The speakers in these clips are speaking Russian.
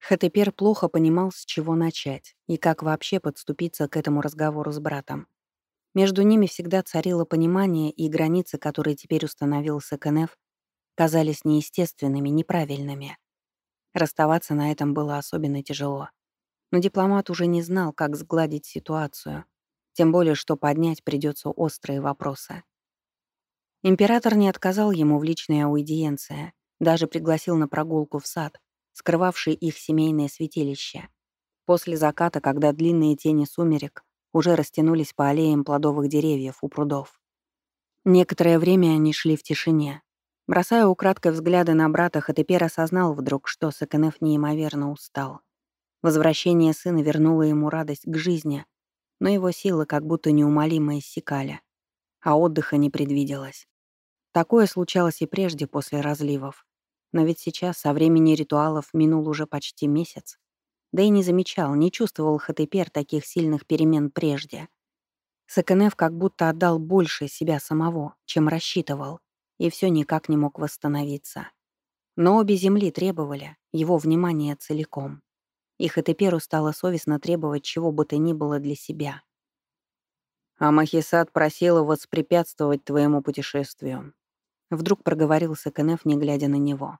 Хатепер плохо понимал, с чего начать и как вообще подступиться к этому разговору с братом. Между ними всегда царило понимание, и границы, которые теперь установил СКНФ, казались неестественными, неправильными. Расставаться на этом было особенно тяжело. Но дипломат уже не знал, как сгладить ситуацию, тем более, что поднять придется острые вопросы. Император не отказал ему в личной аудиенции, даже пригласил на прогулку в сад, скрывавший их семейное святилище. После заката, когда длинные тени сумерек уже растянулись по аллеям плодовых деревьев у прудов. Некоторое время они шли в тишине. Бросая украдкой взгляды на брата, Хатепер осознал вдруг, что Сакенеф неимоверно устал. Возвращение сына вернуло ему радость к жизни, но его силы как будто неумолимо иссякали, а отдыха не предвиделось. Такое случалось и прежде после разливов. Но ведь сейчас, со времени ритуалов, минул уже почти месяц. Да и не замечал, не чувствовал Хатепер таких сильных перемен прежде. Сакенев как будто отдал больше себя самого, чем рассчитывал, и все никак не мог восстановиться. Но обе земли требовали его внимания целиком. И Хатеперу стало совестно требовать чего бы то ни было для себя. «А Махисад просила воспрепятствовать твоему путешествию», Вдруг проговорился Кенеф, не глядя на него.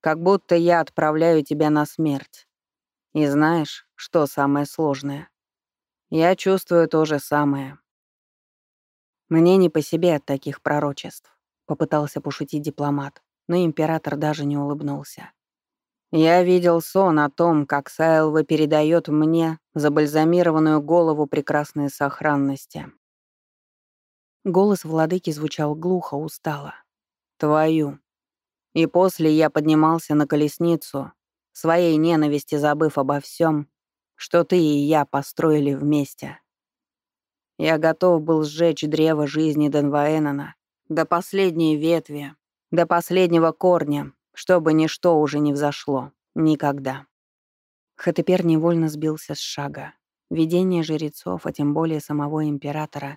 «Как будто я отправляю тебя на смерть. И знаешь, что самое сложное? Я чувствую то же самое». «Мне не по себе от таких пророчеств», — попытался пошутить дипломат, но император даже не улыбнулся. «Я видел сон о том, как Сайлва передает мне забальзамированную голову прекрасной сохранности. Голос владыки звучал глухо, устало. «Твою». И после я поднимался на колесницу, своей ненависти забыв обо всем, что ты и я построили вместе. Я готов был сжечь древо жизни Денваэнона до последней ветви, до последнего корня, чтобы ничто уже не взошло. Никогда. Хатепер невольно сбился с шага. Видение жрецов, а тем более самого императора,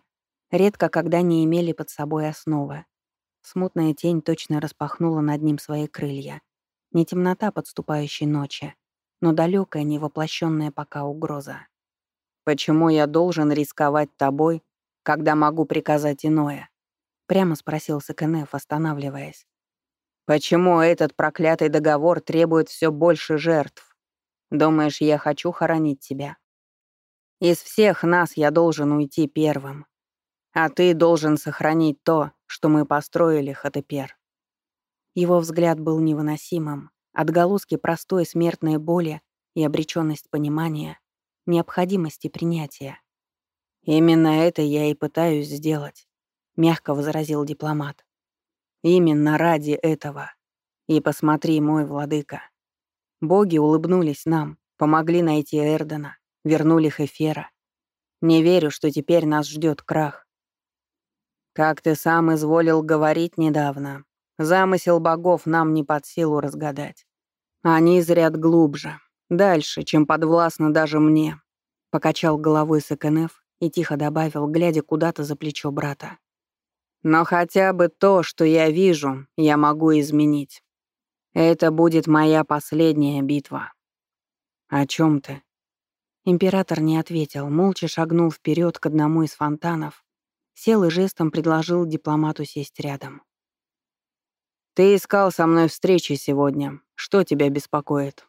редко когда не имели под собой основы. Смутная тень точно распахнула над ним свои крылья. Не темнота подступающей ночи, но далекая, невоплощенная пока угроза. «Почему я должен рисковать тобой, когда могу приказать иное?» Прямо спросил Сакенеф, останавливаясь. «Почему этот проклятый договор требует все больше жертв? Думаешь, я хочу хоронить тебя? Из всех нас я должен уйти первым. А ты должен сохранить то, что мы построили, Хатепер». Его взгляд был невыносимым. Отголоски простой смертной боли и обреченность понимания, необходимости принятия. «Именно это я и пытаюсь сделать», — мягко возразил дипломат. «Именно ради этого. И посмотри, мой владыка. Боги улыбнулись нам, помогли найти Эрдена, вернули Хефера. Не верю, что теперь нас ждет крах. Как ты сам изволил говорить недавно, замысел богов нам не под силу разгадать. Они зрят глубже, дальше, чем подвластно даже мне. Покачал головой Сакенеф и тихо добавил, глядя куда-то за плечо брата. Но хотя бы то, что я вижу, я могу изменить. Это будет моя последняя битва. О чем ты? Император не ответил, молча шагнул вперед к одному из фонтанов Сел и жестом предложил дипломату сесть рядом. «Ты искал со мной встречи сегодня. Что тебя беспокоит?»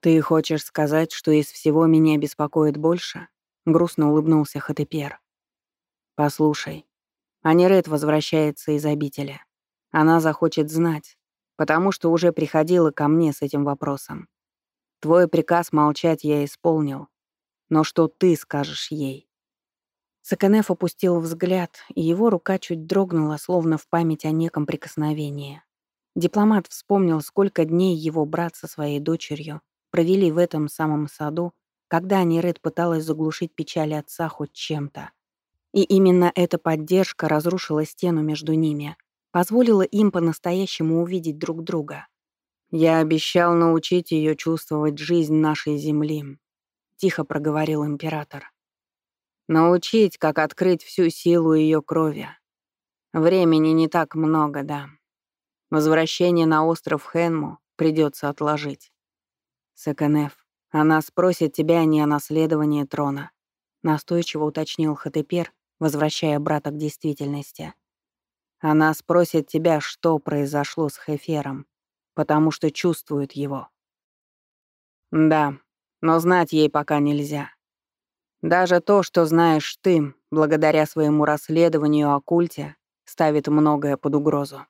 «Ты хочешь сказать, что из всего меня беспокоит больше?» — грустно улыбнулся Хатепер. «Послушай, Аниред возвращается из обители. Она захочет знать, потому что уже приходила ко мне с этим вопросом. Твой приказ молчать я исполнил, но что ты скажешь ей?» Саканеф опустил взгляд, и его рука чуть дрогнула, словно в память о неком прикосновении. Дипломат вспомнил, сколько дней его брат со своей дочерью провели в этом самом саду, когда Аниред пыталась заглушить печаль отца хоть чем-то. И именно эта поддержка разрушила стену между ними, позволила им по-настоящему увидеть друг друга. «Я обещал научить ее чувствовать жизнь нашей земли», — тихо проговорил император. Научить, как открыть всю силу ее крови. Времени не так много, да. Возвращение на остров Хенму придется отложить. Саканеф, она спросит тебя не о наследовании трона», — настойчиво уточнил Хатепер, возвращая брата к действительности. «Она спросит тебя, что произошло с Хефером, потому что чувствует его». «Да, но знать ей пока нельзя. Даже то, что знаешь ты, благодаря своему расследованию о культе, ставит многое под угрозу».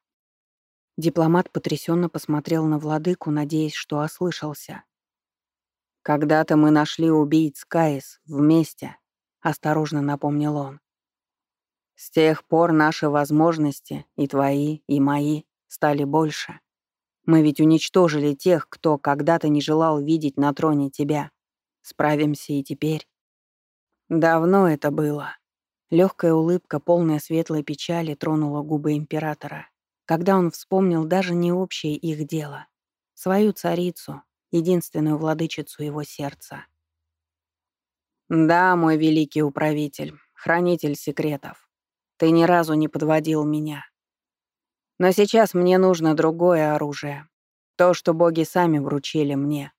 Дипломат потрясенно посмотрел на владыку, надеясь, что ослышался. «Когда-то мы нашли убийц Каис вместе», — осторожно напомнил он. «С тех пор наши возможности, и твои, и мои, стали больше. Мы ведь уничтожили тех, кто когда-то не желал видеть на троне тебя. Справимся и теперь». Давно это было. Легкая улыбка, полная светлой печали, тронула губы императора, когда он вспомнил даже не общее их дело. Свою царицу, единственную владычицу его сердца. «Да, мой великий управитель, хранитель секретов, ты ни разу не подводил меня. Но сейчас мне нужно другое оружие, то, что боги сами вручили мне.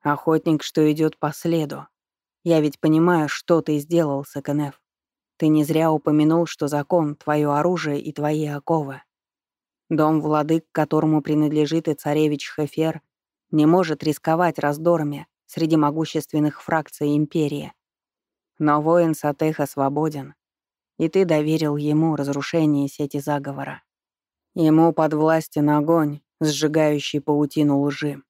Охотник, что идет по следу. Я ведь понимаю, что ты сделал, Саканеф. Ты не зря упомянул, что закон — твое оружие и твои оковы. Дом владык, которому принадлежит и царевич Хефер, не может рисковать раздорами среди могущественных фракций империи. Но воин Сатеха свободен, и ты доверил ему разрушение сети заговора. Ему подвластен огонь, сжигающий паутину лжи.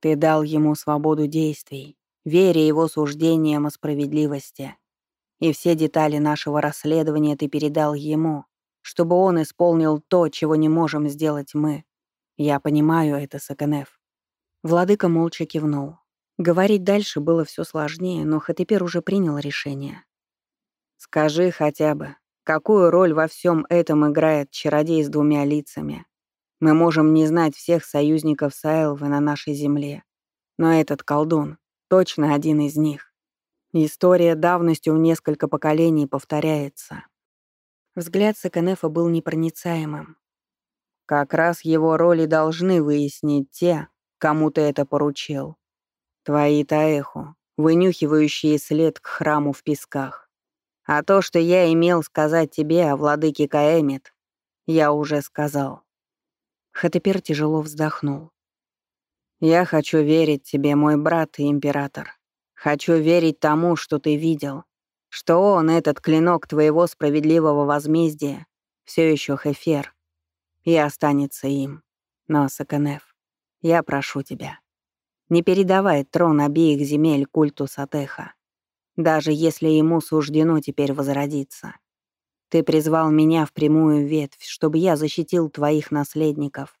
Ты дал ему свободу действий, веря его суждениям о справедливости. И все детали нашего расследования ты передал ему, чтобы он исполнил то, чего не можем сделать мы. Я понимаю это, Саканеф. Владыка молча кивнул. Говорить дальше было все сложнее, но Хатепер уже принял решение. «Скажи хотя бы, какую роль во всем этом играет чародей с двумя лицами? Мы можем не знать всех союзников Сайлвы на нашей земле, но этот колдун точно один из них. История давностью в несколько поколений повторяется». Взгляд Саканефа был непроницаемым. Как раз его роли должны выяснить те, кому ты это поручил. Твои Таэху, вынюхивающие след к храму в песках. А то, что я имел сказать тебе о владыке Каэмит, я уже сказал». Хатепер тяжело вздохнул. «Я хочу верить тебе, мой брат и император. Хочу верить тому, что ты видел, что он, этот клинок твоего справедливого возмездия, все еще Хефер, и останется им. Но, Саканеф, я прошу тебя, не передавай трон обеих земель культу Сатеха, даже если ему суждено теперь возродиться. Ты призвал меня в прямую ветвь, чтобы я защитил твоих наследников.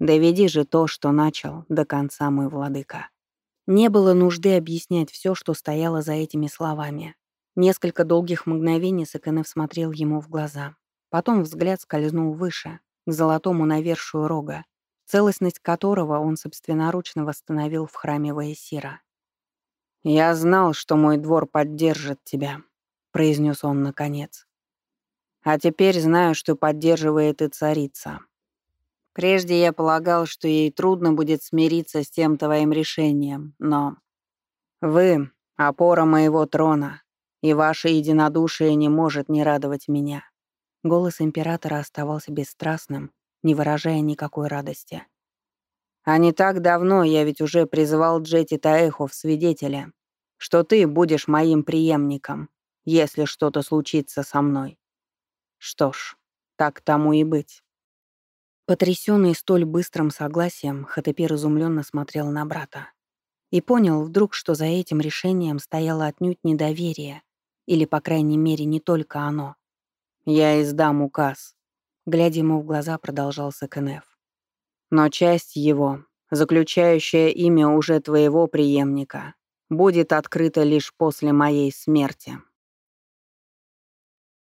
Доведи же то, что начал, до конца, мой владыка». Не было нужды объяснять все, что стояло за этими словами. Несколько долгих мгновений Саканев смотрел ему в глаза. Потом взгляд скользнул выше, к золотому навершию рога, целостность которого он собственноручно восстановил в храме Ваесира. «Я знал, что мой двор поддержит тебя», — произнес он наконец. «А теперь знаю, что поддерживает и царица. Прежде я полагал, что ей трудно будет смириться с тем твоим решением, но вы — опора моего трона, и ваше единодушие не может не радовать меня». Голос императора оставался бесстрастным, не выражая никакой радости. «А не так давно я ведь уже призывал Джети Таэхо в свидетеля, что ты будешь моим преемником, если что-то случится со мной. Что ж, так тому и быть». Потрясённый столь быстрым согласием, Хатепер изумленно смотрел на брата. И понял вдруг, что за этим решением стояло отнюдь недоверие, или, по крайней мере, не только оно. «Я издам указ», Глядя ему в глаза, продолжал Сакенеф. «Но часть его, заключающая имя уже твоего преемника, будет открыта лишь после моей смерти».